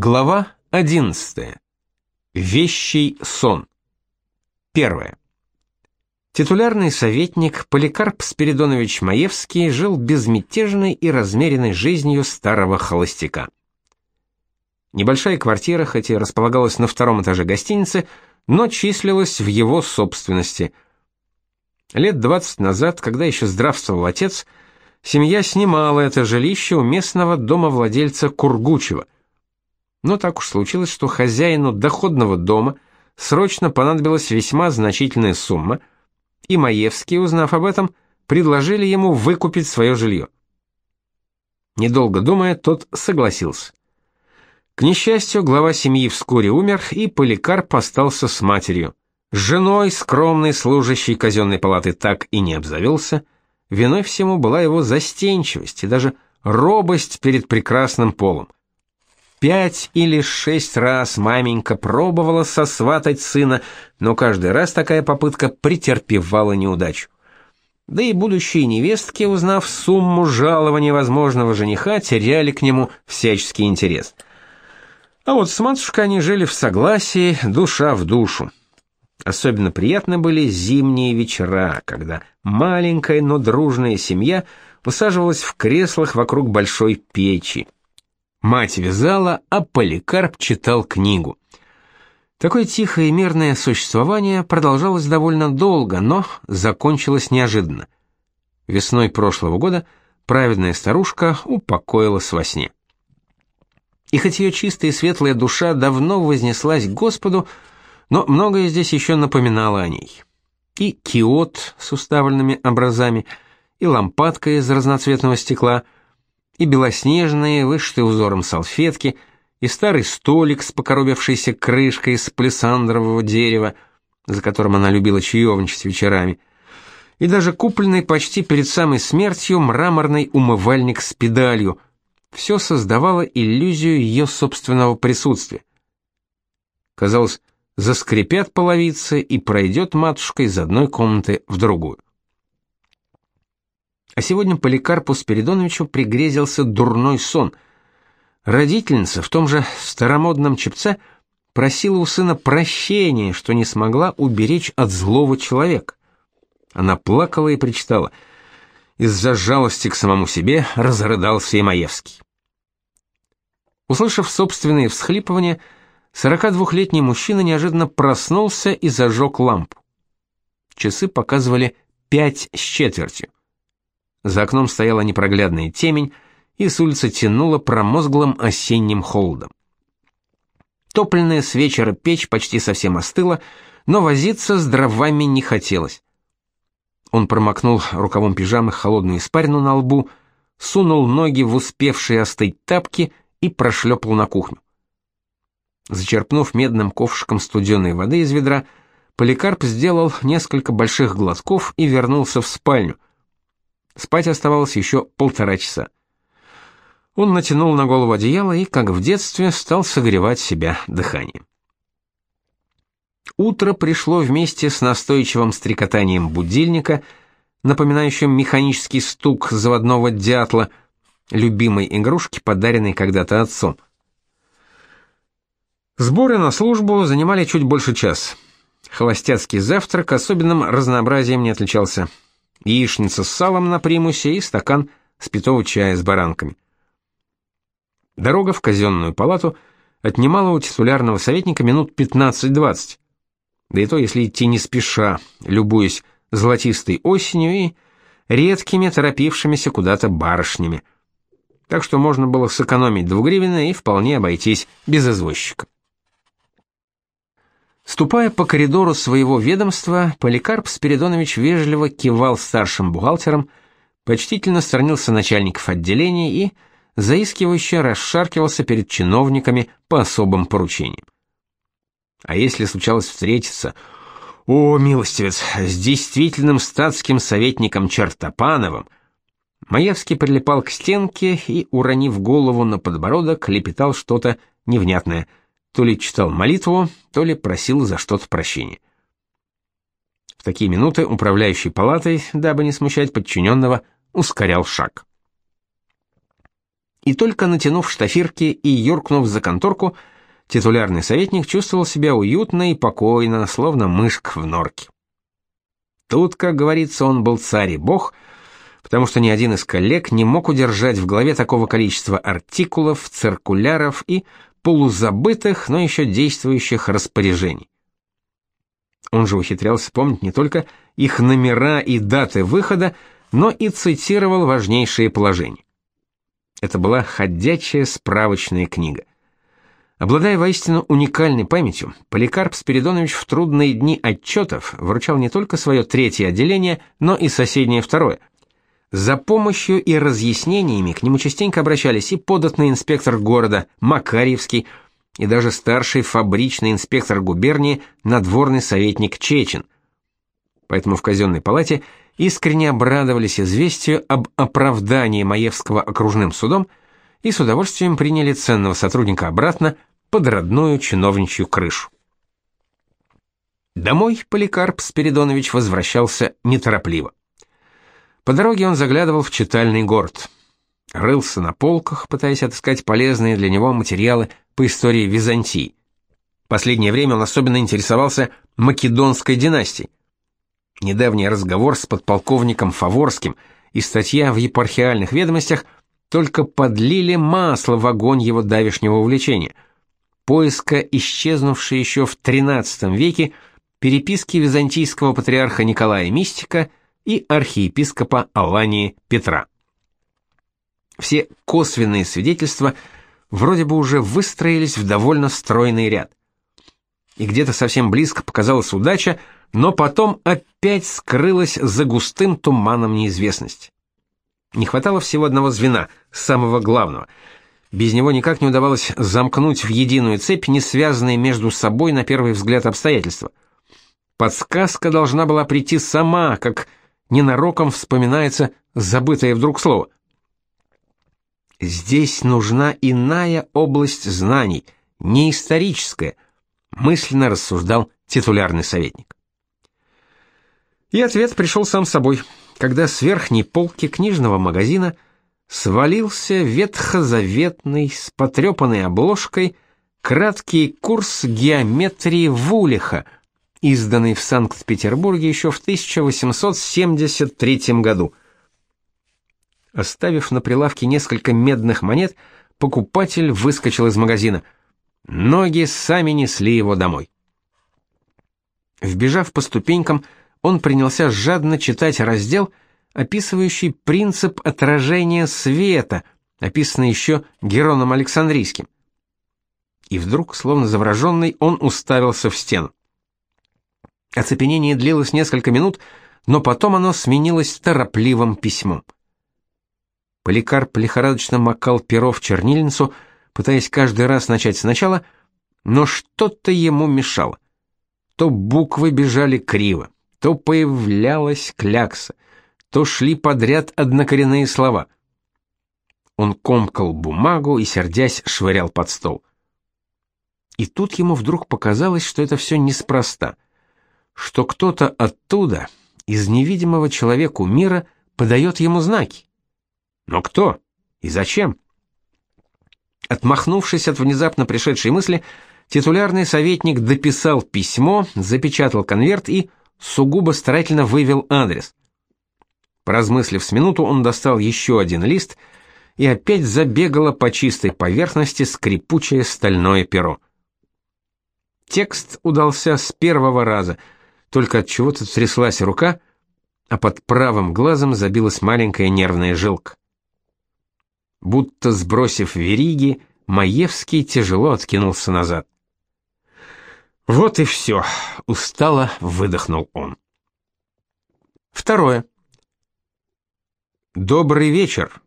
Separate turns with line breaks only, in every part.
Глава 11. Вещий сон. Первое. Титулярный советник Поликарп Спиридонович Маевский жил безмятежной и размеренной жизнью старого холостяка. Небольшая квартира, хоть и располагалась на втором этаже гостиницы, но числилась в его собственности. Лет 20 назад, когда еще здравствовал отец, семья снимала это жилище у местного домовладельца Кургучева – но так уж случилось, что хозяину доходного дома срочно понадобилась весьма значительная сумма, и Маевский, узнав об этом, предложили ему выкупить свое жилье. Недолго думая, тот согласился. К несчастью, глава семьи вскоре умер, и Поликарп остался с матерью. С женой, скромной служащей казенной палаты, так и не обзавелся. Виной всему была его застенчивость и даже робость перед прекрасным полом. Пять или шесть раз маменька пробовала сосватать сына, но каждый раз такая попытка претерпевала неудачу. Да и будущие невестки, узнав сумму жалования возможного жениха, теряли к нему всяческий интерес. А вот с матушкой они жили в согласии, душа в душу. Особенно приятны были зимние вечера, когда маленькая, но дружная семья усаживалась в креслах вокруг большой печи. Мать вязала, а Поликарп читал книгу. Такое тихое и мирное существование продолжалось довольно долго, но закончилось неожиданно. Весной прошлого года праведная старушка упокоилась во сне. И хоть ее чистая и светлая душа давно вознеслась к Господу, но многое здесь еще напоминало о ней. И киот с уставленными образами, и лампадка из разноцветного стекла — и белоснежные, вышитые узором салфетки, и старый столик с покоробившейся крышкой из палисандрового дерева, за которым она любила чаевничать вечерами, и даже купленный почти перед самой смертью мраморный умывальник с педалью. Все создавало иллюзию ее собственного присутствия. Казалось, заскрипят половицы, и пройдет матушка из одной комнаты в другую. А сегодня Поликарпу Спиридоновичу пригрезился дурной сон. Родительница в том же старомодном чепце просила у сына прощения, что не смогла уберечь от злого человека. Она плакала и причитала. Из-за жалости к самому себе разрыдался и Маевский. Услышав собственные всхлипывания, 42-летний мужчина неожиданно проснулся и зажег лампу. Часы показывали пять с четвертью. За окном стояла непроглядная темень, и с улицы тянуло промозглым осенним холодом. Топленная с вечера печь почти совсем остыла, но возиться с дровами не хотелось. Он промокнул рукавом пижамы холодную испарину на лбу, сунул ноги в успевшие остыть тапки и прошлепал на кухню. Зачерпнув медным ковшиком студеной воды из ведра, Поликарп сделал несколько больших глотков и вернулся в спальню — Спать оставалось еще полтора часа. Он натянул на голову одеяло и, как в детстве, стал согревать себя дыханием. Утро пришло вместе с настойчивым стрекотанием будильника, напоминающим механический стук заводного дятла, любимой игрушки, подаренной когда-то отцом. Сборы на службу занимали чуть больше часа. Холостяцкий завтрак особенным разнообразием не отличался яичница с салом на примусе и стакан спитого чая с баранками. Дорога в казенную палату отнимала у титулярного советника минут 15-20. Да и то, если идти не спеша, любуясь золотистой осенью и редкими торопившимися куда-то барышнями. Так что можно было сэкономить двугривенное и вполне обойтись без извозчика. Ступая по коридору своего ведомства, Поликарп Спиридонович вежливо кивал старшим бухгалтерам, почтительно сторонился начальников отделений и заискивающе расшаркивался перед чиновниками по особым поручениям. А если случалось встретиться, о, милостивец, с действительным статским советником Чертопановым, Маевский прилипал к стенке и, уронив голову на подбородок, лепетал что-то невнятное – то ли читал молитву, то ли просил за что-то прощения. В такие минуты управляющий палатой, дабы не смущать подчиненного, ускорял шаг. И только натянув штафирки и юркнув за конторку, титулярный советник чувствовал себя уютно и покойно, словно мышк в норке. Тут, как говорится, он был царь и бог, потому что ни один из коллег не мог удержать в голове такого количества артикулов, циркуляров и полузабытых, но еще действующих распоряжений. Он же ухитрялся помнить не только их номера и даты выхода, но и цитировал важнейшие положения. Это была ходячая справочная книга. Обладая воистину уникальной памятью, Поликарп Спиридонович в трудные дни отчетов вручал не только свое третье отделение, но и соседнее второе. За помощью и разъяснениями к нему частенько обращались и податный инспектор города Макарьевский, и даже старший фабричный инспектор губернии, надворный советник Чечин. Поэтому в казенной палате искренне обрадовались известию об оправдании Маевского окружным судом и с удовольствием приняли ценного сотрудника обратно под родную чиновничью крышу. Домой Поликарп Спиридонович возвращался неторопливо. По дороге он заглядывал в читальный город. Рылся на полках, пытаясь отыскать полезные для него материалы по истории Византии. Последнее время он особенно интересовался Македонской династией. Недавний разговор с подполковником Фаворским и статья в епархиальных ведомостях только подлили масло в огонь его давешнего увлечения – поиска исчезнувшей еще в XIII веке переписки византийского патриарха Николая Мистика и архиепископа Алании Петра. Все косвенные свидетельства вроде бы уже выстроились в довольно стройный ряд. И где-то совсем близко показалась удача, но потом опять скрылась за густым туманом неизвестности. Не хватало всего одного звена, самого главного — без него никак не удавалось замкнуть в единую цепь не связанные между собой на первый взгляд обстоятельства. Подсказка должна была прийти сама, как ненароком вспоминается забытое вдруг слово. Здесь нужна иная область знаний, не историческая, мысленно рассуждал титулярный советник. И ответ пришел сам собой, когда с верхней полки книжного магазина – свалился ветхозаветный с потрепанной обложкой краткий курс геометрии Вулиха, изданный в Санкт-Петербурге еще в 1873 году. Оставив на прилавке несколько медных монет, покупатель выскочил из магазина. Ноги сами несли его домой. Вбежав по ступенькам, он принялся жадно читать раздел — описывающий принцип отражения света, описанный еще Героном Александрийским. И вдруг, словно завороженный, он уставился в стену. Оцепенение длилось несколько минут, но потом оно сменилось торопливым письмом. Поликарп лихорадочно макал перо в чернильницу, пытаясь каждый раз начать сначала, но что-то ему мешало. То буквы бежали криво, то появлялась клякса — то шли подряд однокоренные слова. Он комкал бумагу и, сердясь, швырял под стол. И тут ему вдруг показалось, что это все неспроста, что кто-то оттуда, из невидимого человеку мира, подает ему знаки. Но кто и зачем? Отмахнувшись от внезапно пришедшей мысли, титулярный советник дописал письмо, запечатал конверт и сугубо старательно вывел адрес. Поразмыслив с минуту, он достал еще один лист и опять забегало по чистой поверхности скрипучее стальное перо. Текст удался с первого раза, только от чего-то тряслась рука, а под правым глазом забилась маленькая нервная жилка. Будто сбросив вериги, Маевский тяжело откинулся назад. Вот и все, устало выдохнул он. Второе. Добрый вечер.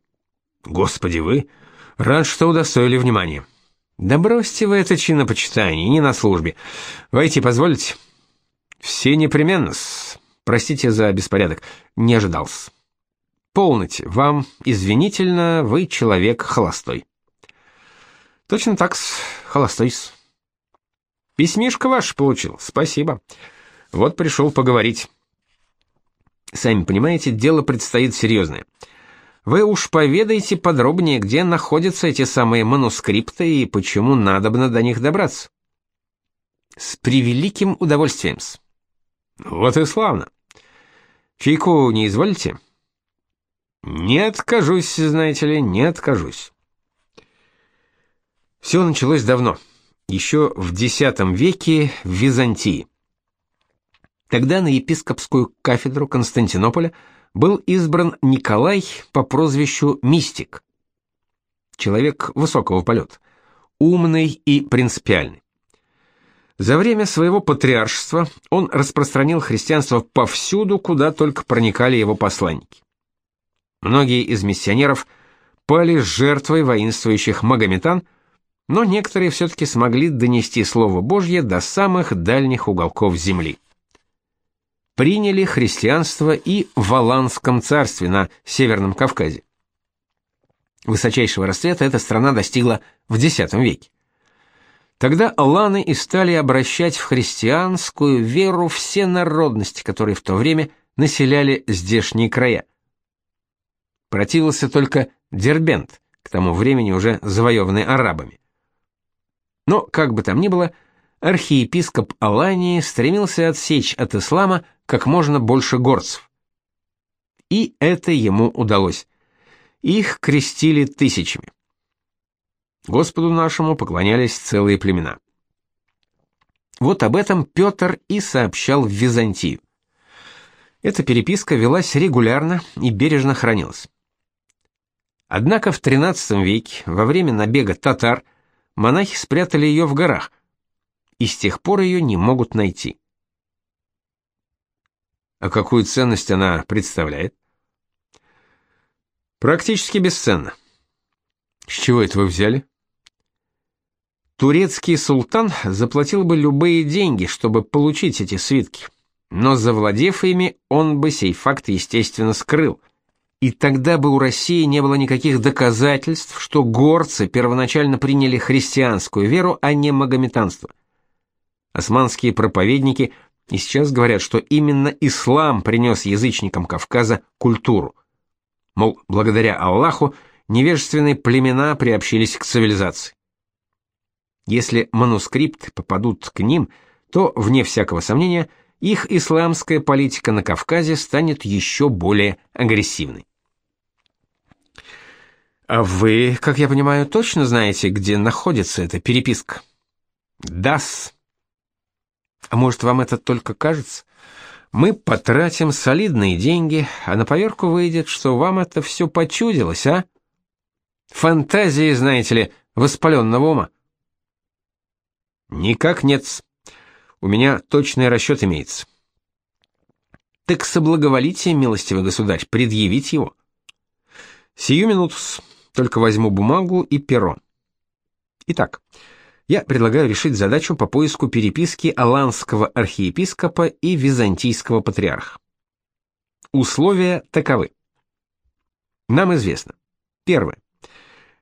Господи, вы рад, что удостоили внимания. Да бросьте вы это чинопочитание, не на службе. Войти позволите? Все непременно. -с. Простите за беспорядок, не ожидался. Полноте, вам извинительно, вы человек холостой. Точно так, -с, холостой. -с. Письмишко ваше получил, спасибо. Вот пришел поговорить. Сами понимаете, дело предстоит серьезное. вы уж поведайте подробнее, где находятся эти самые манускрипты и почему надобно до них добраться. С превеликим удовольствием. -с. Вот и славно. Чайку не изволите? Не откажусь, знаете ли, не откажусь. Все началось давно, еще в X веке в Византии. Тогда на епископскую кафедру Константинополя был избран Николай по прозвищу Мистик. Человек высокого полета, умный и принципиальный. За время своего патриаршества он распространил христианство повсюду, куда только проникали его посланники. Многие из миссионеров пали жертвой воинствующих магометан, но некоторые все-таки смогли донести Слово Божье до самых дальних уголков земли. Приняли христианство и в Аланском царстве на Северном Кавказе. Высочайшего расцвета эта страна достигла в X веке. Тогда аланы и стали обращать в христианскую веру все народности, которые в то время населяли здешние края. Противился только Дербент, к тому времени уже завоеванный арабами. Но, как бы там ни было, архиепископ Алании стремился отсечь от ислама как можно больше горцев. И это ему удалось. Их крестили тысячами. Господу нашему поклонялись целые племена. Вот об этом Петр и сообщал в Византию. Эта переписка велась регулярно и бережно хранилась. Однако в XIII веке, во время набега татар, монахи спрятали ее в горах, и с тех пор ее не могут найти. А какую ценность она представляет? Практически бесценно. С чего это вы взяли? Турецкий султан заплатил бы любые деньги, чтобы получить эти свитки, но завладев ими, он бы сей факт естественно скрыл. И тогда бы у России не было никаких доказательств, что горцы первоначально приняли христианскую веру, а не магометанство. Османские проповедники и сейчас говорят, что именно ислам принес язычникам Кавказа культуру. Мол, благодаря Аллаху невежественные племена приобщились к цивилизации. Если манускрипты попадут к ним, то, вне всякого сомнения, их исламская политика на Кавказе станет еще более агрессивной. А вы, как я понимаю, точно знаете, где находится эта переписка? Дас. А может, вам это только кажется? Мы потратим солидные деньги, а на поверку выйдет, что вам это все почудилось, а? Фантазии, знаете ли, воспаленного ума. Никак нет. У меня точный расчет имеется. Так соблаговолите, милостивый государь, предъявить его. Сию минуту, только возьму бумагу и перо. Итак, я предлагаю решить задачу по поиску переписки аланского архиепископа и византийского патриарха. Условия таковы. Нам известно. Первое.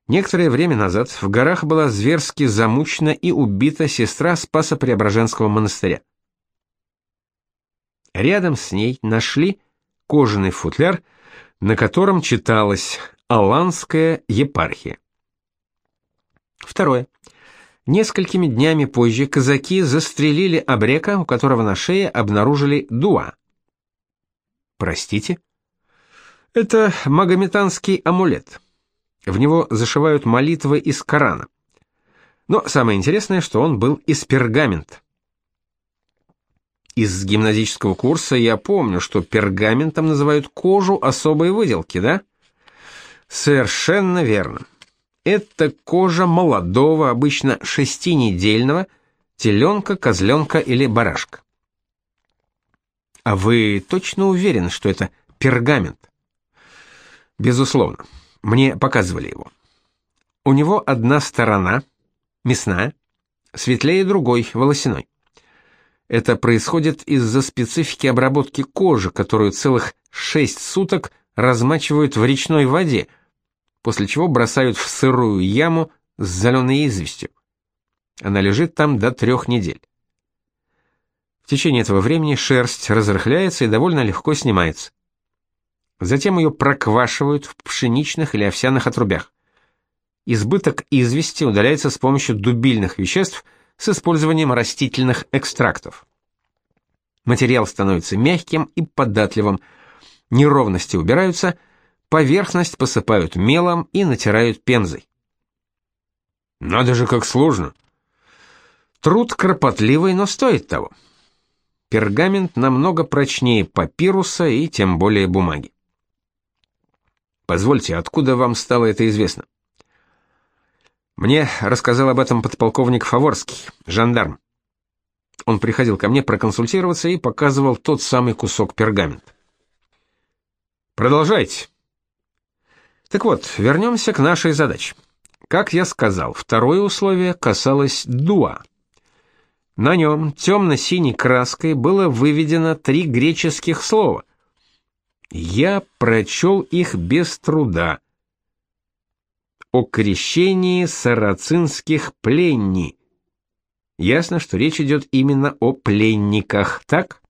Некоторое время назад в горах была зверски замучена и убита сестра Спаса Преображенского монастыря. Рядом с ней нашли кожаный футляр, на котором читалось «Аланская епархия». Второе. Несколькими днями позже казаки застрелили обрека, у которого на шее обнаружили дуа. Простите? Это магометанский амулет. В него зашивают молитвы из Корана. Но самое интересное, что он был из пергамента. Из гимназического курса я помню, что пергаментом называют кожу особой выделки, да? Совершенно верно. Это кожа молодого, обычно шестинедельного, теленка, козленка или барашка. А вы точно уверены, что это пергамент? Безусловно. Мне показывали его. У него одна сторона, мясная, светлее другой, волосяной. Это происходит из-за специфики обработки кожи, которую целых 6 суток размачивают в речной воде, после чего бросают в сырую яму с зеленой известью. Она лежит там до трех недель. В течение этого времени шерсть разрыхляется и довольно легко снимается. Затем ее проквашивают в пшеничных или овсяных отрубях. Избыток извести удаляется с помощью дубильных веществ с использованием растительных экстрактов. Материал становится мягким и податливым, неровности убираются, поверхность посыпают мелом и натирают пемзой. Надо же, как сложно. Труд кропотливый, но стоит того. Пергамент намного прочнее папируса и тем более бумаги. Позвольте, откуда вам стало это известно? Мне рассказал об этом подполковник Фаворский, жандарм. Он приходил ко мне проконсультироваться и показывал тот самый кусок пергамента. Продолжайте. Так вот, вернемся к нашей задаче. Как я сказал, второе условие касалось дуа. На нем темно-синей краской было выведено три греческих слова. Я прочел их без труда. О крещении сарацинских пленни. Ясно, что речь идет именно о пленниках, так?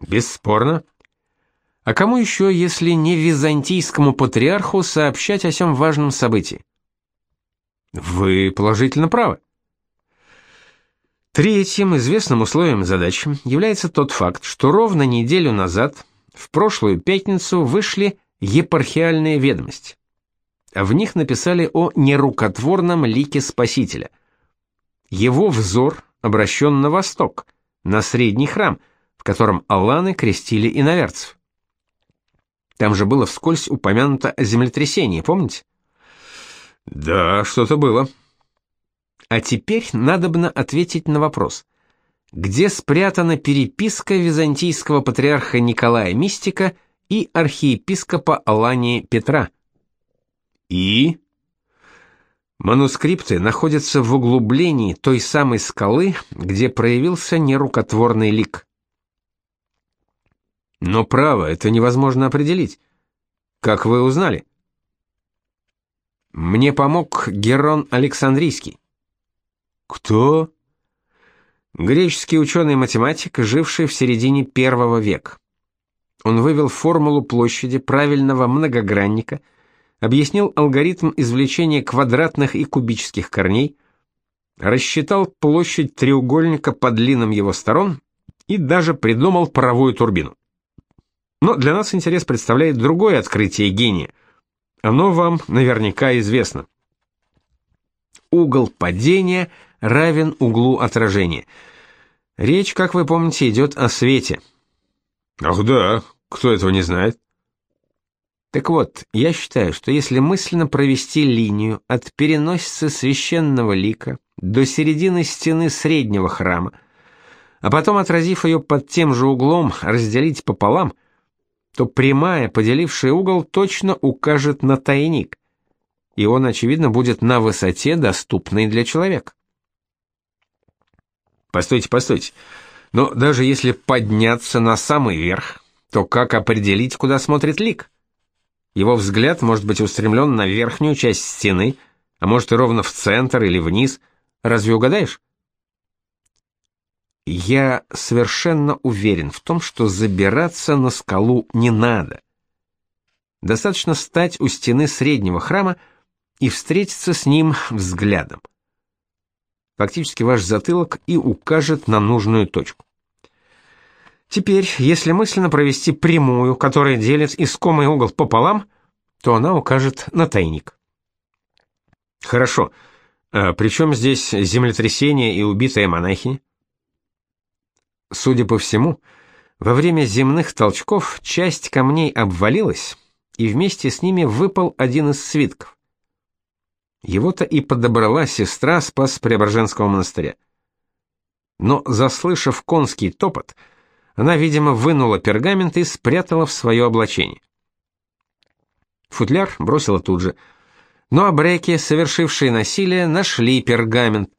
Бесспорно. А кому еще, если не византийскому патриарху, сообщать о сем важном событии? Вы положительно правы. Третьим известным условием задачи является тот факт, что ровно неделю назад, в прошлую пятницу, вышли епархиальные ведомости. В них написали о нерукотворном лике Спасителя. Его взор обращен на восток, на средний храм, в котором аланы крестили иноверцев. Там же было вскользь упомянуто о землетрясении, помните? Да, что-то было. А теперь надобно ответить на вопрос. Где спрятана переписка византийского патриарха Николая Мистика и архиепископа Алании Петра? И манускрипты находятся в углублении той самой скалы, где проявился нерукотворный лик. Но право, это невозможно определить. Как вы узнали? Мне помог Герон Александрийский. Кто? Греческий ученый-математик, живший в середине первого века. Он вывел формулу площади правильного многогранника, объяснил алгоритм извлечения квадратных и кубических корней, рассчитал площадь треугольника по длинам его сторон и даже придумал паровую турбину. Но для нас интерес представляет другое открытие гения. Оно вам наверняка известно. Угол падения равен углу отражения. Речь, как вы помните, идет о свете. Ах да, кто этого не знает? Так вот, я считаю, что если мысленно провести линию от переносицы священного лика до середины стены среднего храма, а потом, отразив ее под тем же углом, разделить пополам – то прямая, поделившая угол, точно укажет на тайник, и он, очевидно, будет на высоте, доступной для человека. Постойте, постойте. Но даже если подняться на самый верх, то как определить, куда смотрит лик? Его взгляд может быть устремлен на верхнюю часть стены, а может и ровно в центр или вниз. Разве угадаешь? Я совершенно уверен в том, что забираться на скалу не надо. Достаточно стать у стены среднего храма и встретиться с ним взглядом. Фактически ваш затылок и укажет на нужную точку. Теперь, если мысленно провести прямую, которая делит искомый угол пополам, то она укажет на тайник. Хорошо. А при чем здесь землетрясение и убитая монахиня? Судя по всему, во время земных толчков часть камней обвалилась, и вместе с ними выпал один из свитков. Его-то и подобрала сестра спас Преображенского монастыря. Но, заслышав конский топот, она, видимо, вынула пергамент и спрятала в свое облачение. Футляр бросила тут же. Но абреки, совершившие насилие, нашли пергамент,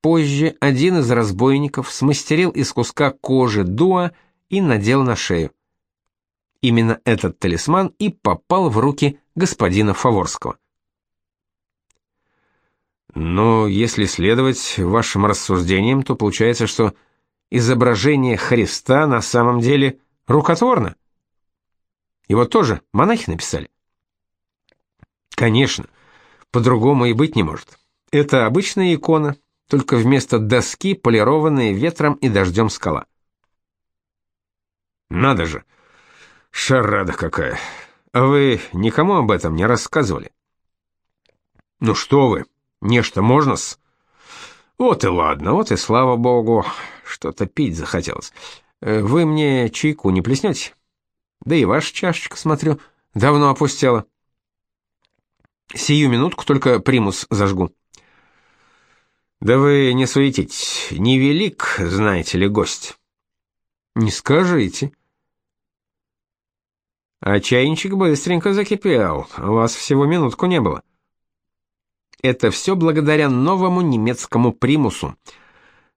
Позже один из разбойников смастерил из куска кожи дуа и надел на шею. Именно этот талисман и попал в руки господина Фаворского. Но если следовать вашим рассуждениям, то получается, что изображение Христа на самом деле рукотворно. Его тоже монахи написали. Конечно, по-другому и быть не может. Это обычная икона, только вместо доски полированная ветром и дождем скала. Надо же. Шарада какая. А вы никому об этом не рассказывали? Ну что вы? Нечто можно-с? Вот и ладно, вот и слава богу. Что-то пить захотелось. Э, вы мне чайку не плеснете? Да и ваша чашечка, смотрю, давно опустела. Сию минутку только примус зажгу. Да вы не суетитесь, невелик, знаете ли, гость. Не скажите. А чайничек быстренько закипел, у вас всего минутку не было. Это все благодаря новому немецкому примусу.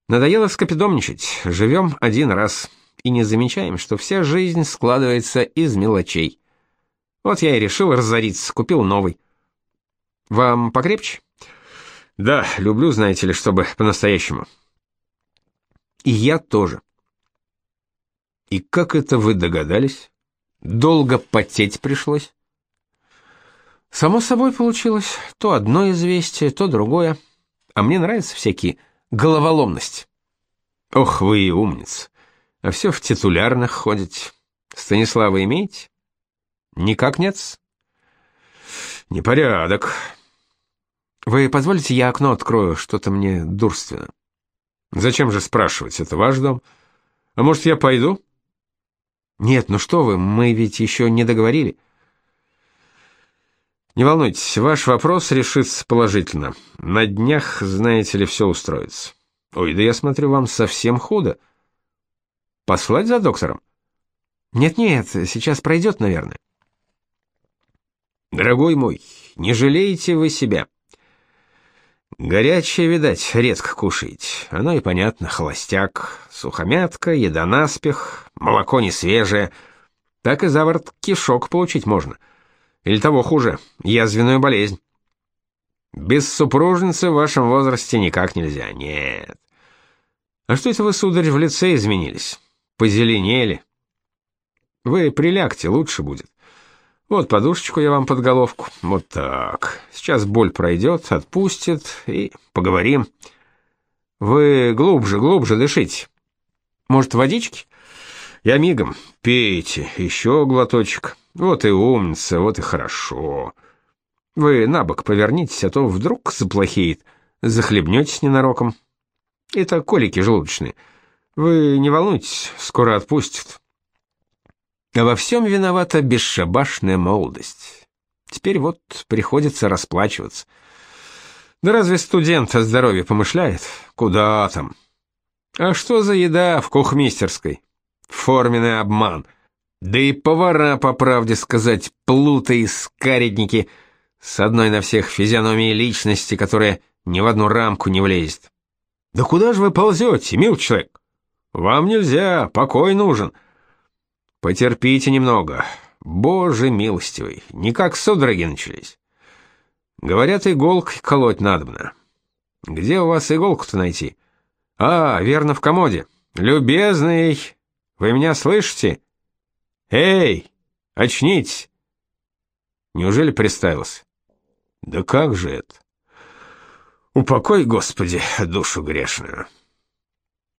Надоело скопидомничать, живем один раз и не замечаем, что вся жизнь складывается из мелочей. Вот я и решил разориться, купил новый. Вам покрепче? Да, люблю, знаете ли, чтобы по-настоящему. И я тоже. И как это вы догадались? Долго потеть пришлось? Само собой получилось. То одно известие, то другое. А мне нравятся всякие головоломности. Ох, вы и умница. А все в титулярных ходите. Станислава имеете? Никак нет. Непорядок. Вы позволите, я окно открою, что-то мне дурственно. Зачем же спрашивать, это ваш дом? А может, я пойду? Нет, ну что вы, мы ведь еще не договорили. Не волнуйтесь, ваш вопрос решится положительно. На днях, знаете ли, все устроится. Ой, да я смотрю, вам совсем худо. Послать за доктором? Нет-нет, сейчас пройдет, наверное. Дорогой мой, не жалеете вы себя. Горячее, видать, редко кушаете. Оно и понятно, холостяк, сухомятка, еда наспех, молоко не свежее. Так и заворот кишок получить можно. Или того хуже, язвенную болезнь. Без супружницы в вашем возрасте никак нельзя, нет. А что это вы, сударь, в лице изменились? Позеленели? Вы прилягте, лучше будет. Вот подушечку я вам под головку. Вот так. Сейчас боль пройдет, отпустит, и поговорим. Вы глубже, глубже дышите. Может, водички? Я мигом. Пейте, еще глоточек. Вот и умница, вот и хорошо. Вы на бок повернитесь, а то вдруг заплохеет. Захлебнетесь ненароком. Это колики желудочные. Вы не волнуйтесь, скоро отпустит. А во всем виновата бесшабашная молодость. Теперь вот приходится расплачиваться. Да разве студент о здоровье помышляет? Куда там? А что за еда в кухмистерской? Форменный обман. Да и повара, по правде сказать, плуты и скаредники с одной на всех физиономией личности, которая ни в одну рамку не влезет. Да куда же вы ползете, мил человек? Вам нельзя, покой нужен. — Потерпите немного. Боже милостивый, никак судороги начались. Говорят, иголкой колоть надобно. Где у вас иголку-то найти? А, верно, в комоде. Любезный, вы меня слышите? Эй, очнитесь. Неужели представился? Да как же это? Упокой, Господи, душу грешную.